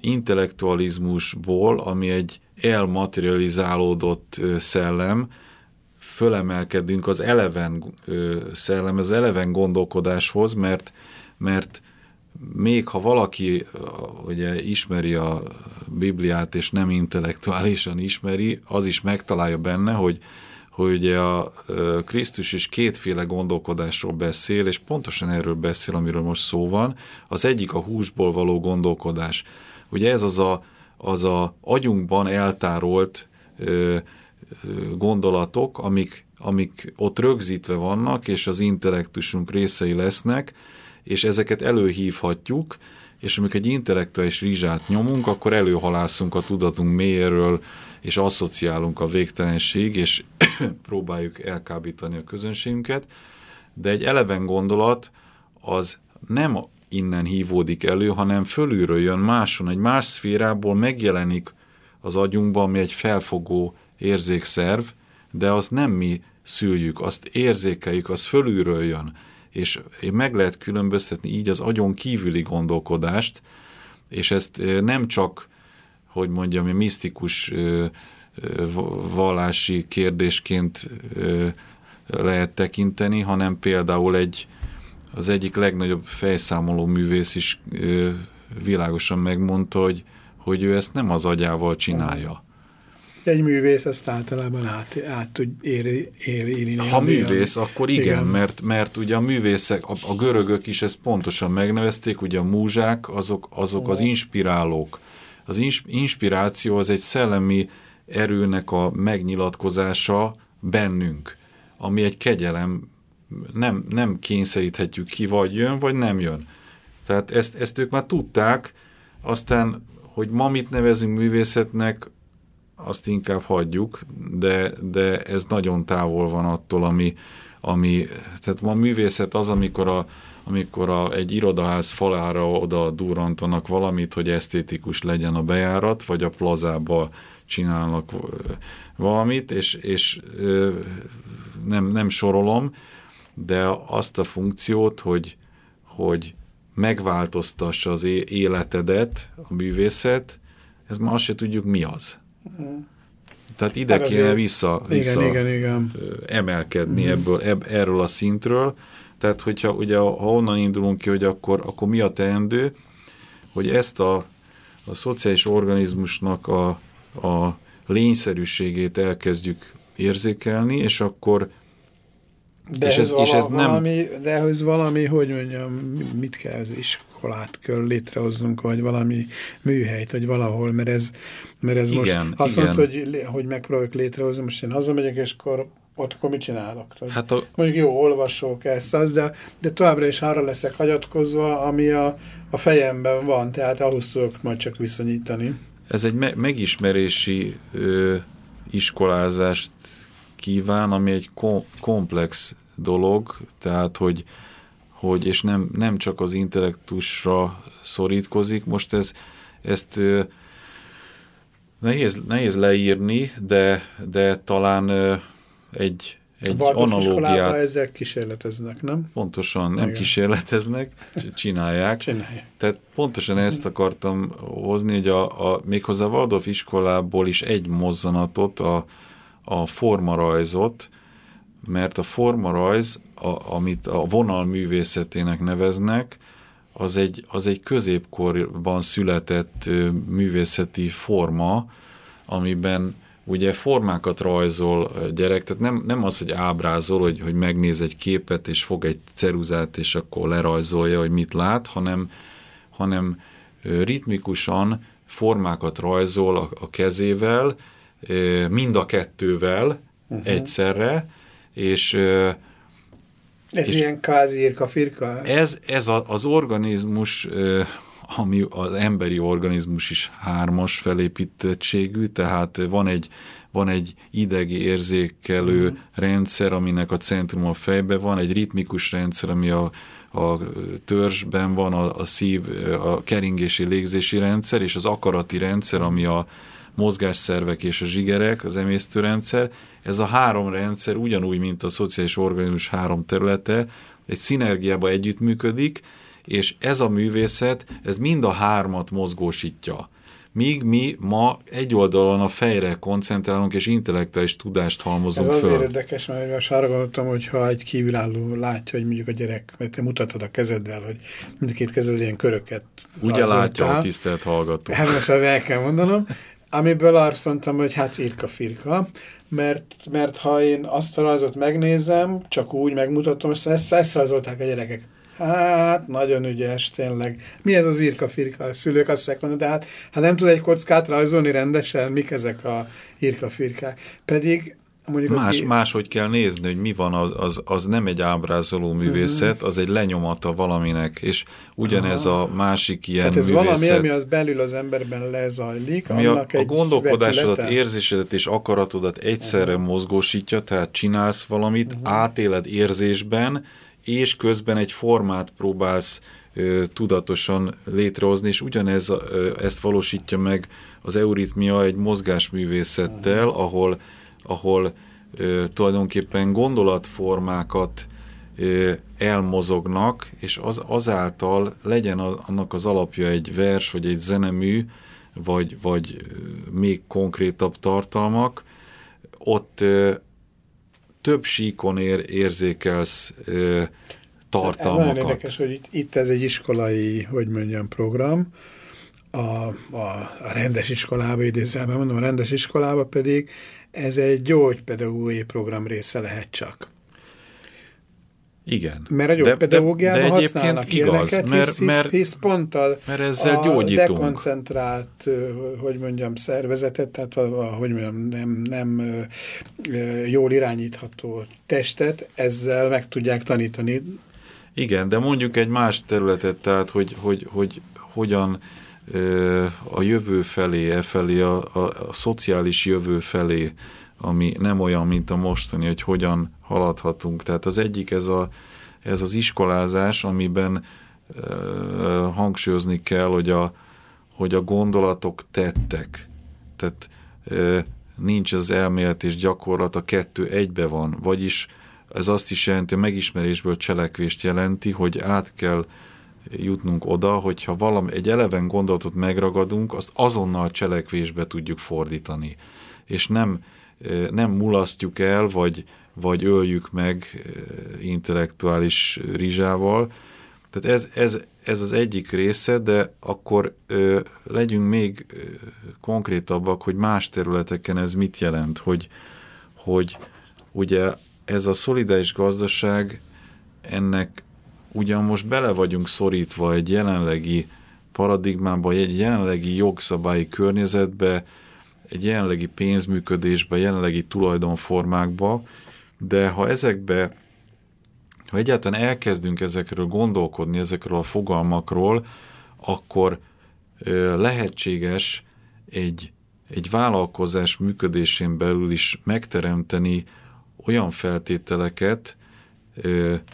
intellektualizmusból, ami egy elmaterializálódott szellem, fölemelkedünk az eleven ö, szellem, az eleven gondolkodáshoz, mert, mert még ha valaki ugye ismeri a Bibliát, és nem intellektuálisan ismeri, az is megtalálja benne, hogy, hogy a Krisztus is kétféle gondolkodásról beszél, és pontosan erről beszél, amiről most szó van. Az egyik a húsból való gondolkodás. Ugye ez az a, az a agyunkban eltárolt ö, gondolatok, amik, amik ott rögzítve vannak, és az intellektusunk részei lesznek, és ezeket előhívhatjuk, és amikor egy intellektuális rizsát nyomunk, akkor előhalászunk a tudatunk mélyéről, és asszociálunk a végtelenség, és próbáljuk elkábítani a közönségünket, de egy eleven gondolat az nem innen hívódik elő, hanem fölülről jön máson, egy más szférából megjelenik az agyunkban, ami egy felfogó érzékszerv, de az nem mi szüljük, azt érzékeljük, az fölülről jön, és meg lehet különböztetni így az agyon kívüli gondolkodást, és ezt nem csak, hogy mondjam, misztikus vallási kérdésként lehet tekinteni, hanem például egy az egyik legnagyobb fejszámoló művész is világosan megmondta, hogy, hogy ő ezt nem az agyával csinálja. Egy művész ezt általában át, át tud éri, éri, Ha művész, akkor igen, igen. Mert, mert ugye a művészek, a, a görögök is ezt pontosan megnevezték, ugye a múzsák, azok, azok az inspirálók. Az inspiráció az egy szellemi erőnek a megnyilatkozása bennünk, ami egy kegyelem, nem, nem kényszeríthetjük ki, vagy jön, vagy nem jön. Tehát ezt, ezt ők már tudták, aztán, hogy ma mit nevezünk művészetnek, azt inkább hagyjuk, de, de ez nagyon távol van attól, ami, ami tehát ma művészet az, amikor, a, amikor a, egy irodaház falára oda durrantanak valamit, hogy esztétikus legyen a bejárat, vagy a plazába csinálnak valamit, és, és nem, nem sorolom, de azt a funkciót, hogy, hogy megváltoztassa az életedet a művészet, ez már azt se tudjuk mi az. Tehát ide hát kéne vissza, vissza igen, igen, igen. emelkedni mm. ebből, ebb, erről a szintről. Tehát, hogyha ugye, ha onnan indulunk ki, hogy akkor, akkor mi a teendő, hogy ezt a, a szociális organizmusnak a, a lényszerűségét elkezdjük érzékelni, és akkor de és ez, vala, és ez nem... valami, de ez valami, hogy mondjam, mit kell az iskolát kell létrehoznunk, vagy valami műhelyt, vagy valahol, mert ez, mert ez igen, most azt igen. mondta, hogy, hogy megpróbáljuk létrehozni, most én hazamegyek, és akkor ott akkor mit csinálok? Hát a... Mondjuk jó, olvasok ezt, az, de, de továbbra is arra leszek hagyatkozva, ami a, a fejemben van, tehát ahhoz tudok majd csak viszonyítani. Ez egy me megismerési ö, iskolázást kíván, ami egy kom komplex dolog, tehát hogy, hogy és nem, nem csak az intellektusra szorítkozik. Most ez, ezt nehéz, nehéz leírni, de, de talán egy, egy a analógiát... ezek kísérleteznek, nem? Pontosan, nem Igen. kísérleteznek, csinálják. csinálják. Tehát pontosan ezt akartam hozni, hogy a, a, méghozzá a Waldorf iskolából is egy mozzanatot, a, a formarajzot, mert a formarajz, a, amit a vonal művészetének neveznek, az egy, az egy középkorban született művészeti forma, amiben ugye formákat rajzol gyerek, tehát nem, nem az, hogy ábrázol, hogy, hogy megnéz egy képet, és fog egy ceruzát, és akkor lerajzolja, hogy mit lát, hanem, hanem ritmikusan formákat rajzol a, a kezével, mind a kettővel uh-huh. egyszerre, és ez és ilyen kázi írka-firka? Ez, ez a, az organizmus, ami az emberi organizmus is hármas felépítettségű, tehát van egy, van egy idegi érzékelő uh-huh. rendszer, aminek a centrum a fejbe van, egy ritmikus rendszer, ami a, a törzsben van, a, a szív, a keringési légzési rendszer, és az akarati rendszer, ami a, mozgásszervek és a zsigerek, az emésztőrendszer, ez a három rendszer ugyanúgy, mint a szociális organizmus három területe, egy szinergiába együttműködik, és ez a művészet, ez mind a hármat mozgósítja. míg mi ma egy oldalon a fejre koncentrálunk, és intellektuális tudást halmozunk Ez föl. azért érdekes, mert most arra gondoltam, hogy ha egy kívülálló látja, hogy mondjuk a gyerek, mert te mutatod a kezeddel, hogy mindkét kezed ilyen köröket Ugye rajzoltál. látja a tisztelt hallgató. Hát most az el kell mondanom. Amiből azt mondtam, hogy hát irka-firka, mert, mert ha én azt a rajzot megnézem, csak úgy megmutatom, ezt, ezt, ezt rajzolták a gyerekek. Hát, nagyon ügyes, tényleg. Mi ez az irka-firka? A szülők azt mondani, de hát, hát nem tud egy kockát rajzolni rendesen, mik ezek a irka-firkák. Pedig mondjuk... Más, aki, máshogy kell nézni, hogy mi van, az, az, az nem egy ábrázoló művészet, az egy lenyomata valaminek, és ugyanez a másik ilyen tehát ez művészet. valami, ami az belül az emberben lezajlik, ami a, annak a egy gondolkodásodat, vetülete. érzésedet és akaratodat egyszerre -huh. mozgósítja, tehát csinálsz valamit, uh -huh. átéled érzésben, és közben egy formát próbálsz ö, tudatosan létrehozni, és ugyanez ö, ezt valósítja meg az euritmia egy mozgásművészettel, -huh. ahol, ahol ö, tulajdonképpen gondolatformákat ö, elmozognak, és az, azáltal legyen a, annak az alapja egy vers, vagy egy zenemű, vagy, vagy még konkrétabb tartalmak, ott ö, több síkon ér, érzékelsz ö, tartalmakat. Ez nagyon érdekes, hogy itt, itt ez egy iskolai, hogy mondjam, program, a, a, a rendes iskolába, idézőjelben mondom, a rendes iskolába pedig ez egy gyógypedagógiai program része lehet csak. Igen. Mert a gyógypedagógiában de, de, de használnak igaz, ilyeneket, mert, hisz, mert, hisz, hisz pont a, mert ezzel a gyógyítunk. dekoncentrált, hogy mondjam, szervezetet, tehát a, a, hogy mondjam, nem, nem jól irányítható testet, ezzel meg tudják tanítani. Igen, de mondjuk egy más területet, tehát hogy, hogy, hogy hogyan a jövő felé, e felé, a, a, a szociális jövő felé, ami nem olyan, mint a mostani, hogy hogyan haladhatunk. Tehát az egyik ez, a, ez az iskolázás, amiben uh, hangsúlyozni kell, hogy a, hogy a gondolatok tettek. Tehát uh, nincs az elmélet és gyakorlat, a kettő egybe van. Vagyis ez azt is jelenti, a megismerésből cselekvést jelenti, hogy át kell jutnunk oda, hogyha valami, egy eleven gondolatot megragadunk, azt azonnal cselekvésbe tudjuk fordítani. És nem, nem mulasztjuk el, vagy, vagy öljük meg intellektuális rizsával. Tehát ez, ez, ez az egyik része, de akkor ö, legyünk még konkrétabbak, hogy más területeken ez mit jelent, hogy, hogy ugye ez a szolidáris gazdaság ennek ugyan most bele vagyunk szorítva egy jelenlegi paradigmába, egy jelenlegi jogszabályi környezetbe, egy jelenlegi pénzműködésbe, jelenlegi tulajdonformákba, de ha ezekbe, ha egyáltalán elkezdünk ezekről gondolkodni, ezekről a fogalmakról, akkor lehetséges egy, egy vállalkozás működésén belül is megteremteni olyan feltételeket,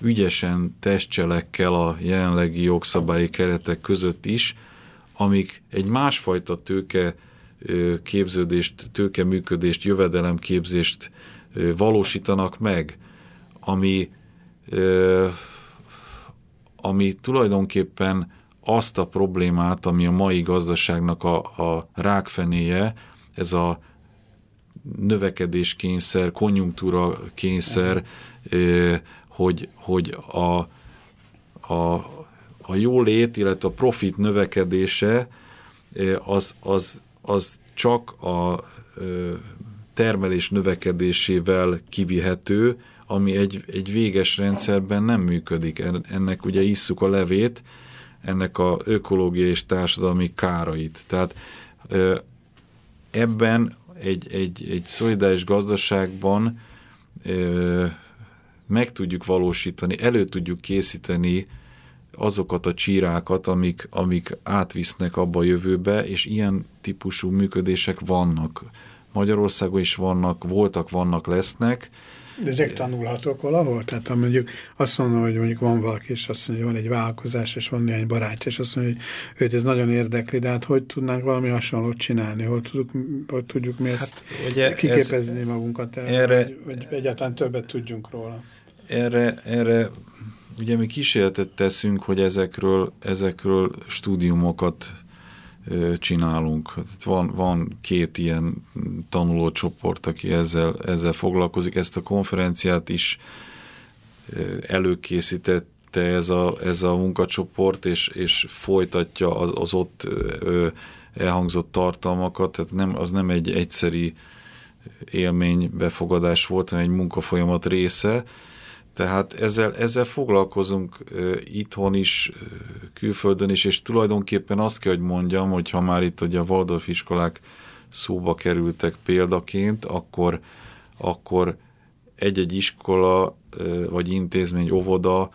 ügyesen testcselekkel a jelenlegi jogszabályi keretek között is, amik egy másfajta tőke képződést, tőkeműködést, jövedelemképzést valósítanak meg, ami, ami tulajdonképpen azt a problémát, ami a mai gazdaságnak a, a rákfenéje, ez a növekedéskényszer, konjunktúra kényszer, hogy, hogy a, a, a jólét, illetve a profit növekedése az, az az csak a termelés növekedésével kivihető, ami egy, egy véges rendszerben nem működik. Ennek ugye isszuk a levét, ennek a ökológiai és társadalmi kárait. Tehát ebben egy, egy, egy szolidáris gazdaságban meg tudjuk valósítani, elő tudjuk készíteni azokat a csírákat, amik, amik átvisznek abba a jövőbe, és ilyen típusú működések vannak. Magyarországon is vannak, voltak, vannak, lesznek. De ezek tanulhatók valahol? Tehát ha mondjuk azt mondom, hogy mondjuk van valaki, és azt mondja, hogy van egy vállalkozás, és van néhány barátja, és azt mondja, hogy őt ez nagyon érdekli, de hát hogy tudnánk valami hasonlót csinálni? Hol tudjuk, hol tudjuk mi ezt hát, ugye kiképezni ez, magunkat, erre, vagy, vagy egyáltalán többet tudjunk róla? Erre, erre ugye mi kísérletet teszünk, hogy ezekről, ezekről stúdiumokat csinálunk. Van, van két ilyen tanulócsoport, aki ezzel, ezzel foglalkozik. Ezt a konferenciát is előkészítette ez a, ez a munkacsoport, és, és folytatja az, az ott elhangzott tartalmakat, tehát nem, az nem egy egyszeri élmény befogadás volt, hanem egy munkafolyamat része, tehát ezzel, ezzel foglalkozunk uh, itthon is, uh, külföldön is, és tulajdonképpen azt kell, hogy mondjam, hogy ha már itt ugye a Waldorf iskolák szóba kerültek példaként, akkor, akkor egy-egy iskola vagy intézmény, óvoda,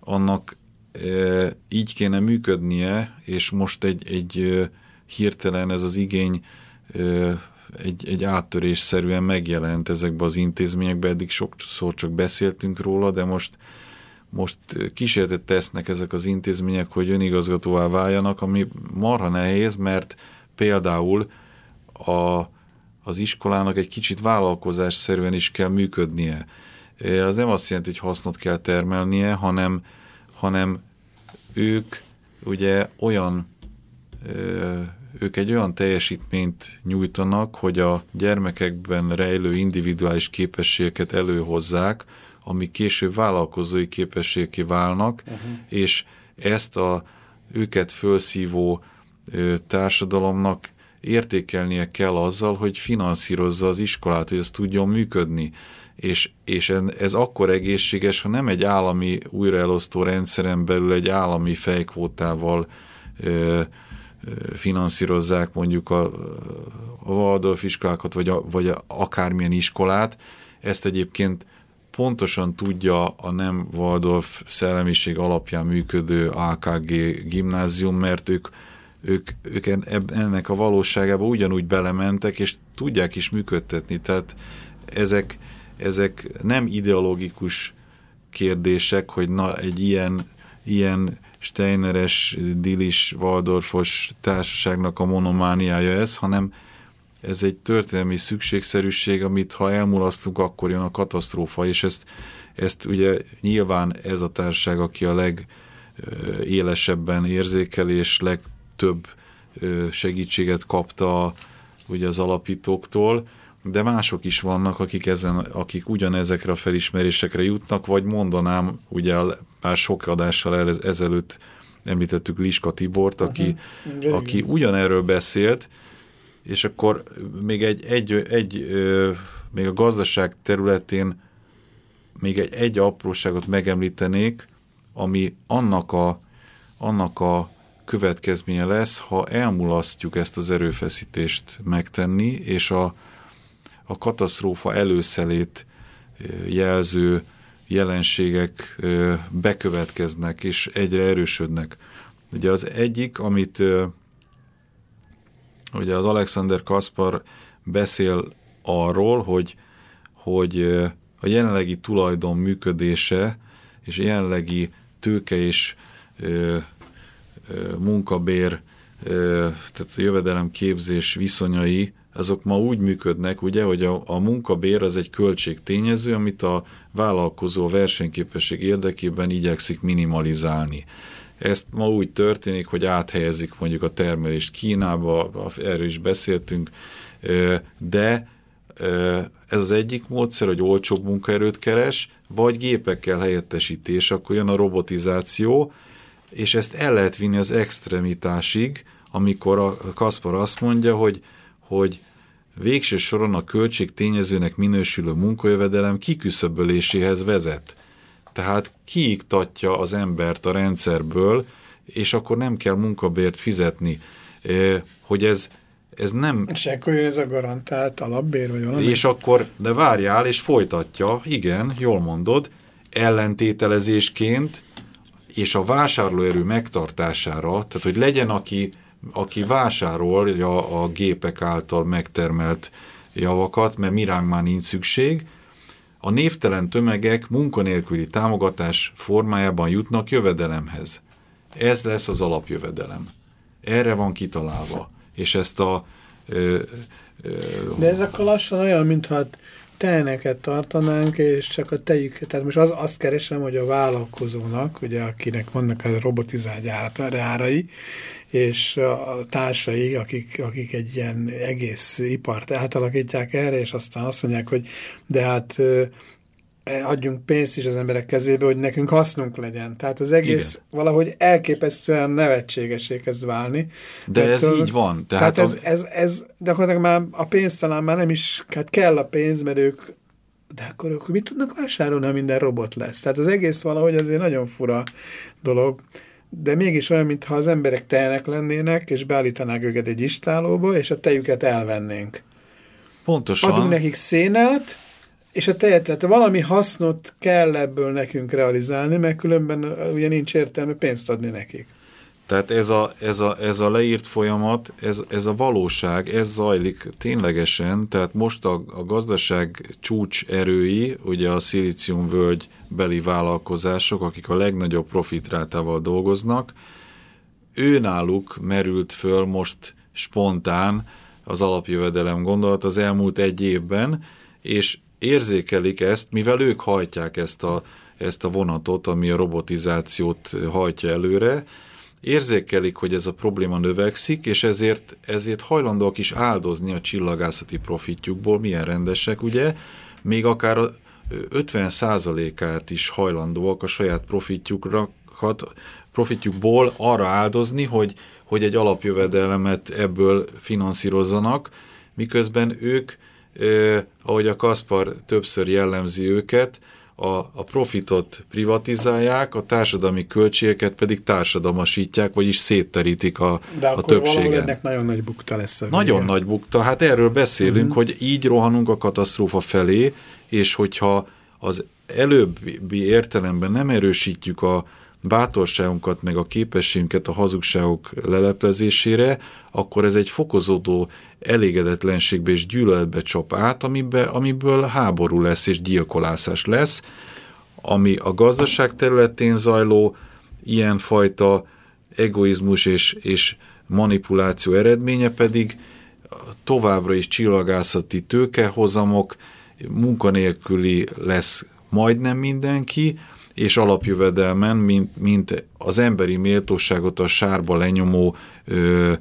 annak uh, így kéne működnie, és most egy, egy uh, hirtelen ez az igény egy, egy áttörésszerűen megjelent ezekbe az intézményekbe, eddig sokszor csak beszéltünk róla, de most, most kísérletet tesznek ezek az intézmények, hogy önigazgatóvá váljanak, ami marha nehéz, mert például a, az iskolának egy kicsit vállalkozásszerűen is kell működnie. Az nem azt jelenti, hogy hasznot kell termelnie, hanem, hanem ők ugye olyan ők egy olyan teljesítményt nyújtanak, hogy a gyermekekben rejlő individuális képességeket előhozzák, ami később vállalkozói képességé válnak, uh-huh. és ezt a őket felszívó társadalomnak értékelnie kell azzal, hogy finanszírozza az iskolát, hogy ez tudjon működni. És, és ez akkor egészséges, ha nem egy állami újraelosztó rendszeren belül egy állami fejkvótával ö, finanszírozzák mondjuk a, a Waldorf iskolákat, vagy, a, vagy a, akármilyen iskolát. Ezt egyébként pontosan tudja a nem Waldorf szellemiség alapján működő AKG gimnázium, mert ők, ők, ők ennek a valóságába ugyanúgy belementek, és tudják is működtetni. Tehát ezek, ezek nem ideológikus kérdések, hogy na egy ilyen, ilyen Steineres, Dilis, Waldorfos társaságnak a monomániája ez, hanem ez egy történelmi szükségszerűség, amit ha elmulasztunk, akkor jön a katasztrófa, és ezt, ezt ugye nyilván ez a társaság, aki a legélesebben érzékel, és legtöbb segítséget kapta ugye az alapítóktól, de mások is vannak, akik, ezen, akik ugyanezekre a felismerésekre jutnak, vagy mondanám, ugye már sok adással ezelőtt említettük Liska Tibort, aki, uh-huh. aki ugyanerről beszélt, és akkor még egy, egy, egy még a gazdaság területén még egy, egy apróságot megemlítenék, ami annak a, annak a következménye lesz, ha elmulasztjuk ezt az erőfeszítést megtenni, és a, a katasztrófa előszelét jelző jelenségek bekövetkeznek és egyre erősödnek. Ugye az egyik, amit ugye az Alexander Kaspar beszél arról, hogy, hogy a jelenlegi tulajdon működése és a jelenlegi tőke és munkabér, tehát a jövedelem képzés viszonyai azok ma úgy működnek, ugye, hogy a, a munkabér az egy költségtényező, amit a vállalkozó a versenyképesség érdekében igyekszik minimalizálni. Ezt ma úgy történik, hogy áthelyezik mondjuk a termelést Kínába, erről is beszéltünk, de ez az egyik módszer, hogy olcsóbb munkaerőt keres, vagy gépekkel helyettesítés, akkor jön a robotizáció, és ezt el lehet vinni az extremitásig, amikor a Kaspar azt mondja, hogy, hogy végső soron a költség tényezőnek minősülő munkajövedelem kiküszöböléséhez vezet. Tehát kiiktatja az embert a rendszerből, és akkor nem kell munkabért fizetni. Hogy ez, ez nem... És akkor jön ez a garantált alapbér, vagy valami? És akkor, de várjál, és folytatja, igen, jól mondod, ellentételezésként, és a vásárlóerő megtartására, tehát hogy legyen, aki aki vásárolja a gépek által megtermelt javakat, mert miránk már nincs szükség, a névtelen tömegek munkanélküli támogatás formájában jutnak jövedelemhez. Ez lesz az alapjövedelem. Erre van kitalálva. És ezt a... Ö, ö, De ez akkor lassan olyan, mintha teheneket tartanánk, és csak a tejüket. Tehát most az, azt keresem, hogy a vállalkozónak, ugye, akinek vannak a robotizált gyárai, és a társai, akik, akik egy ilyen egész ipart átalakítják erre, és aztán azt mondják, hogy de hát adjunk pénzt is az emberek kezébe, hogy nekünk hasznunk legyen. Tehát az egész Igen. valahogy elképesztően nevetségesé kezd válni. De ez ez így van. Tehát, tehát ez, ez, ez, de akkor már a pénz talán már nem is, hát kell a pénz, mert ők de akkor ők mit tudnak vásárolni, ha minden robot lesz? Tehát az egész valahogy azért nagyon fura dolog, de mégis olyan, mintha az emberek tehenek lennének, és beállítanák őket egy istálóba, és a tejüket elvennénk. Pontosan. Adunk nekik szénát, és a tejet, valami hasznot kell ebből nekünk realizálni, mert különben ugye nincs értelme pénzt adni nekik. Tehát ez a, ez a, ez a leírt folyamat, ez, ez a valóság, ez zajlik ténylegesen, tehát most a, a gazdaság csúcs erői, ugye a szilíciumvölgy beli vállalkozások, akik a legnagyobb profitrátával dolgoznak, ő náluk merült föl most spontán az alapjövedelem gondolat az elmúlt egy évben, és érzékelik ezt, mivel ők hajtják ezt a, ezt a vonatot, ami a robotizációt hajtja előre, érzékelik, hogy ez a probléma növekszik, és ezért, ezért hajlandóak is áldozni a csillagászati profitjukból, milyen rendesek, ugye, még akár a 50%-át is hajlandóak a saját profitjukra, profitjukból arra áldozni, hogy, hogy egy alapjövedelemet ebből finanszírozzanak, miközben ők ahogy a Kaspar többször jellemzi őket, a, a profitot privatizálják, a társadalmi költségeket pedig társadalmasítják, vagyis szétterítik a, De a többségen. Ennek nagyon nagy bukta lesz. Nagyon nagy bukta. Hát erről beszélünk, uh mhm. -huh. hogy így rohanunk a katasztrófa felé, és hogyha az előbbi értelemben nem erősítjük a, bátorságunkat, meg a képességünket a hazugságok leleplezésére, akkor ez egy fokozódó elégedetlenségbe és gyűlöletbe csap át, amibe, amiből háború lesz és gyilkolászás lesz, ami a gazdaság területén zajló ilyenfajta egoizmus és, és manipuláció eredménye pedig továbbra is csillagászati tőkehozamok, munkanélküli lesz majdnem mindenki, és alapjövedelmen, mint, mint az emberi méltóságot a sárba lenyomó ö,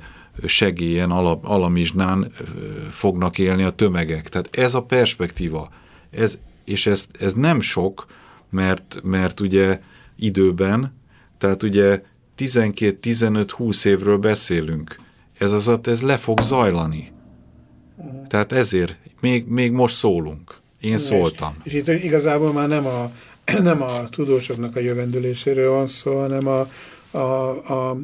segélyen, alap, alamizsnán ö, fognak élni a tömegek. Tehát ez a perspektíva. Ez, és ez, ez nem sok, mert, mert ugye időben, tehát ugye 12-15-20 évről beszélünk. Ez az, ez le fog zajlani. Tehát ezért még, még most szólunk. Én szóltam. És, és itt igazából már nem a, nem a tudósoknak a jövendőléséről van szó, hanem a, a, a,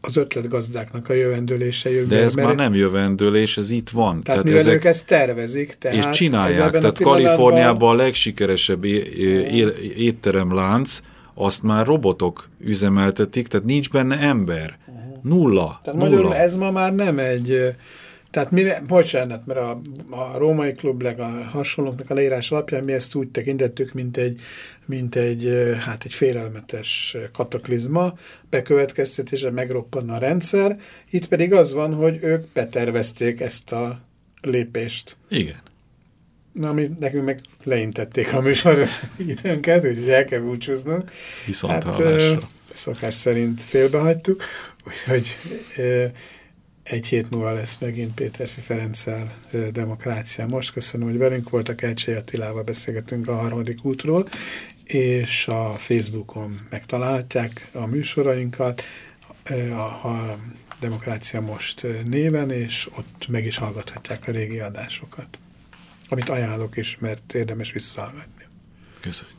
az ötletgazdáknak a jövendőlése jövő. De ez mert, már nem jövendőlés, ez itt van. Tehát, tehát mivel ezek, ők ezt tervezik. Tehát és csinálják. Tehát Kaliforniában a legsikeresebb étteremlánc, azt már robotok üzemeltetik, tehát nincs benne ember. Nulla. Tehát nulla. Magyarul ez ma már nem egy tehát mi, bocsánat, mert a, a római klub a hasonlóknak a leírás alapján mi ezt úgy tekintettük, mint egy, mint egy, hát egy félelmetes kataklizma, bekövetkeztetése megroppanna a rendszer, itt pedig az van, hogy ők betervezték ezt a lépést. Igen. Na, ami nekünk meg leintették a műsor időnket, úgyhogy el kell búcsúznunk. Viszont hát, szokás szerint félbehagytuk, úgyhogy egy hét múlva lesz megint Péterfi Ferenccel Demokrácia. Most köszönöm, hogy velünk voltak, Elcsei Attilával beszélgetünk a harmadik útról, és a Facebookon megtalálhatják a műsorainkat, a Demokrácia Most néven, és ott meg is hallgathatják a régi adásokat, amit ajánlok is, mert érdemes visszahallgatni. Köszönjük.